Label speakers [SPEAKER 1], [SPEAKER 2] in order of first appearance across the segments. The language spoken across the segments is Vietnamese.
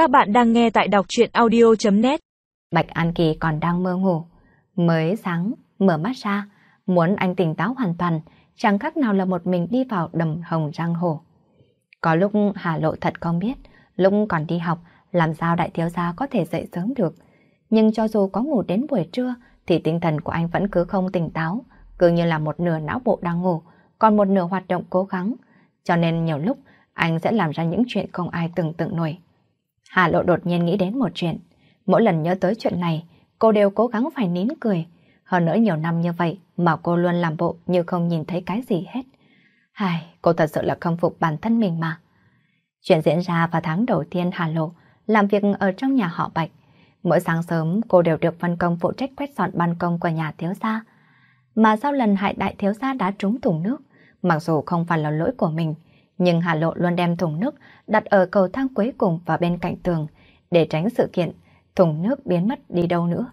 [SPEAKER 1] Các bạn đang nghe tại đọc truyện audio.net
[SPEAKER 2] Bạch An Kỳ còn đang mơ ngủ. Mới sáng, mở mắt ra, muốn anh tỉnh táo hoàn toàn, chẳng khác nào là một mình đi vào đầm hồng giang hồ. Có lúc Hà Lộ thật không biết, lúc còn đi học, làm sao đại thiếu gia có thể dậy sớm được. Nhưng cho dù có ngủ đến buổi trưa, thì tinh thần của anh vẫn cứ không tỉnh táo, cứ như là một nửa não bộ đang ngủ, còn một nửa hoạt động cố gắng. Cho nên nhiều lúc, anh sẽ làm ra những chuyện không ai từng tưởng nổi. Hà Lộ đột nhiên nghĩ đến một chuyện. Mỗi lần nhớ tới chuyện này, cô đều cố gắng phải nín cười. Hơn nữa nhiều năm như vậy mà cô luôn làm bộ như không nhìn thấy cái gì hết. Hài, cô thật sự là không phục bản thân mình mà. Chuyện diễn ra vào tháng đầu tiên Hà Lộ làm việc ở trong nhà họ Bạch. Mỗi sáng sớm cô đều được phân công phụ trách quét dọn ban công của nhà thiếu gia. Mà sau lần hại đại thiếu gia đã trúng thùng nước, mặc dù không phải là lỗi của mình, nhưng Hà Lộ luôn đem thùng nước đặt ở cầu thang cuối cùng và bên cạnh tường để tránh sự kiện thùng nước biến mất đi đâu nữa.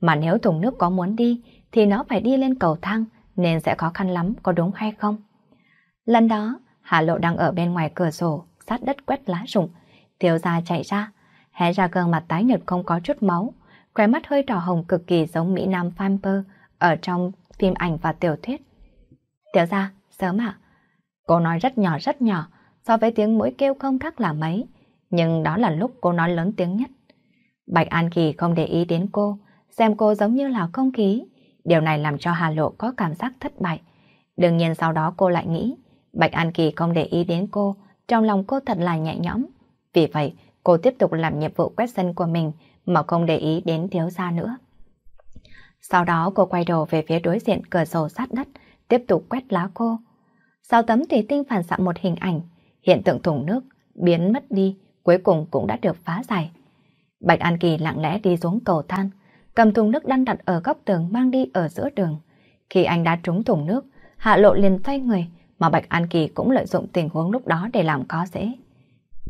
[SPEAKER 2] Mà nếu thùng nước có muốn đi thì nó phải đi lên cầu thang nên sẽ khó khăn lắm có đúng hay không? Lần đó, Hà Lộ đang ở bên ngoài cửa sổ sát đất quét lá rụng. Thiếu gia chạy ra, hé ra gương mặt tái nhợt không có chút máu, khóe mắt hơi đỏ hồng cực kỳ giống Mỹ Nam Pamper ở trong phim ảnh và tiểu thuyết. Thiếu gia, sớm ạ. Cô nói rất nhỏ rất nhỏ, so với tiếng mũi kêu không khác là mấy, nhưng đó là lúc cô nói lớn tiếng nhất. Bạch An Kỳ không để ý đến cô, xem cô giống như là không khí. Điều này làm cho Hà Lộ có cảm giác thất bại. Đương nhiên sau đó cô lại nghĩ, Bạch An Kỳ không để ý đến cô, trong lòng cô thật là nhẹ nhõm. Vì vậy, cô tiếp tục làm nhiệm vụ quét sân của mình mà không để ý đến thiếu gia nữa. Sau đó cô quay đầu về phía đối diện cửa sổ sát đất, tiếp tục quét lá khô sau tấm thủy tinh phản xạ một hình ảnh, hiện tượng thùng nước biến mất đi, cuối cùng cũng đã được phá giải. Bạch An Kỳ lặng lẽ đi xuống cầu thang, cầm thùng nước đang đặt ở góc tường mang đi ở giữa đường. Khi anh đã trúng thùng nước, Hạ Lộ liền xoay người, mà Bạch An Kỳ cũng lợi dụng tình huống lúc đó để làm có dễ.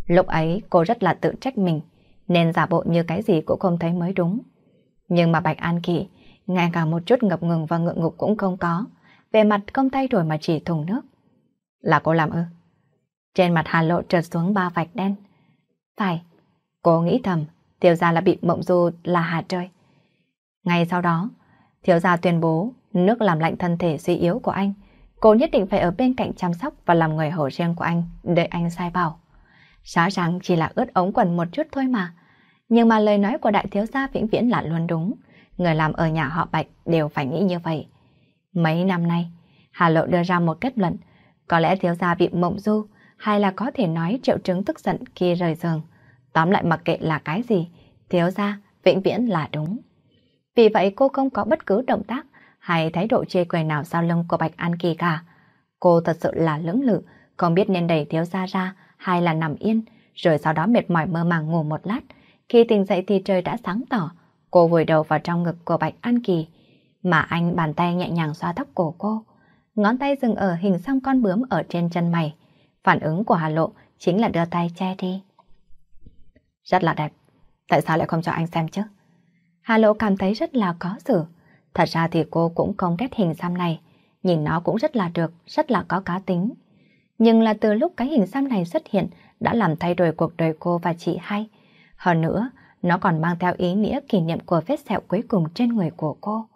[SPEAKER 2] Lúc ấy cô rất là tự trách mình, nên giả bộ như cái gì cũng không thấy mới đúng. Nhưng mà Bạch An Kỳ, ngay cả một chút ngập ngừng và ngượng ngục cũng không có, về mặt không thay đổi mà chỉ thùng nước. Là cô làm ư? Trên mặt Hà Lộ trượt xuống ba vạch đen. Phải, cô nghĩ thầm, thiếu gia là bị mộng du là hà trời. Ngay sau đó, thiếu gia tuyên bố nước làm lạnh thân thể suy yếu của anh. Cô nhất định phải ở bên cạnh chăm sóc và làm người hổ riêng của anh, đợi anh sai bảo. Rõ ràng chỉ là ướt ống quần một chút thôi mà. Nhưng mà lời nói của đại thiếu gia vĩnh viễn là luôn đúng. Người làm ở nhà họ Bạch đều phải nghĩ như vậy. Mấy năm nay, Hà Lộ đưa ra một kết luận. Có lẽ thiếu gia bị mộng du, hay là có thể nói triệu chứng tức giận khi rời giường. Tóm lại mặc kệ là cái gì, thiếu gia vĩnh viễn là đúng. Vì vậy cô không có bất cứ động tác hay thái độ chê cười nào sau lưng của Bạch An Kỳ cả. Cô thật sự là lưỡng lự, không biết nên đẩy thiếu gia ra hay là nằm yên, rồi sau đó mệt mỏi mơ màng ngủ một lát. Khi tỉnh dậy thì trời đã sáng tỏ, cô vùi đầu vào trong ngực của Bạch An Kỳ, mà anh bàn tay nhẹ nhàng xoa tóc cổ cô. Ngón tay dừng ở hình xăm con bướm ở trên chân mày. Phản ứng của Hà Lộ chính là đưa tay che đi. Rất là đẹp. Tại sao lại không cho anh xem chứ? Hà Lộ cảm thấy rất là có xử. Thật ra thì cô cũng không ghét hình xăm này. Nhìn nó cũng rất là được, rất là có cá tính. Nhưng là từ lúc cái hình xăm này xuất hiện đã làm thay đổi cuộc đời cô và chị hai. Hơn nữa, nó còn mang theo ý nghĩa kỷ niệm của vết sẹo cuối cùng trên người của cô.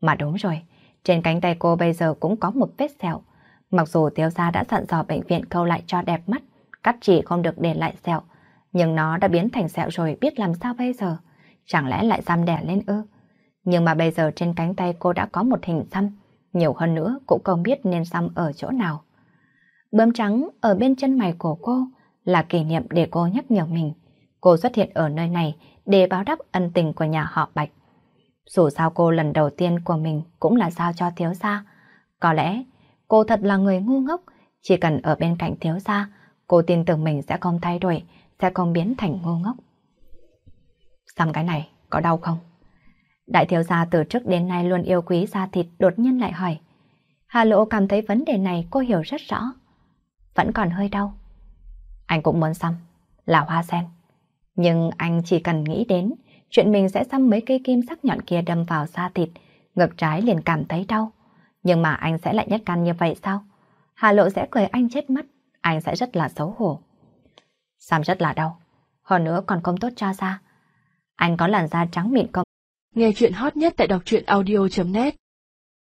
[SPEAKER 2] Mà đúng rồi, trên cánh tay cô bây giờ cũng có một vết sẹo. Mặc dù thiếu gia đã dặn dò bệnh viện câu lại cho đẹp mắt, cắt chỉ không được để lại sẹo, nhưng nó đã biến thành sẹo rồi biết làm sao bây giờ. Chẳng lẽ lại xăm đẻ lên ư? Nhưng mà bây giờ trên cánh tay cô đã có một hình xăm, nhiều hơn nữa cũng không biết nên xăm ở chỗ nào. Bướm trắng ở bên chân mày của cô là kỷ niệm để cô nhắc nhở mình. Cô xuất hiện ở nơi này để báo đáp ân tình của nhà họ Bạch. Dù sao cô lần đầu tiên của mình cũng là giao cho thiếu gia. Có lẽ cô thật là người ngu ngốc, chỉ cần ở bên cạnh thiếu gia, cô tin tưởng mình sẽ không thay đổi, sẽ không biến thành ngu ngốc. Xăm cái này có đau không? Đại thiếu gia từ trước đến nay luôn yêu quý da thịt đột nhiên lại hỏi. Hà Lộ cảm thấy vấn đề này cô hiểu rất rõ. Vẫn còn hơi đau. Anh cũng muốn xăm, là hoa sen. Nhưng anh chỉ cần nghĩ đến chuyện mình sẽ xăm mấy cây kim sắc nhọn kia đâm vào da thịt, ngực trái liền cảm thấy đau. Nhưng mà anh sẽ lại nhất căn như vậy sao? Hà Lộ sẽ cười anh chết mất, anh sẽ rất là xấu hổ. Xăm rất là đau, hơn nữa còn không tốt cho da. Anh có làn da trắng mịn không?
[SPEAKER 1] Nghe chuyện hot nhất tại đọc truyện audio.net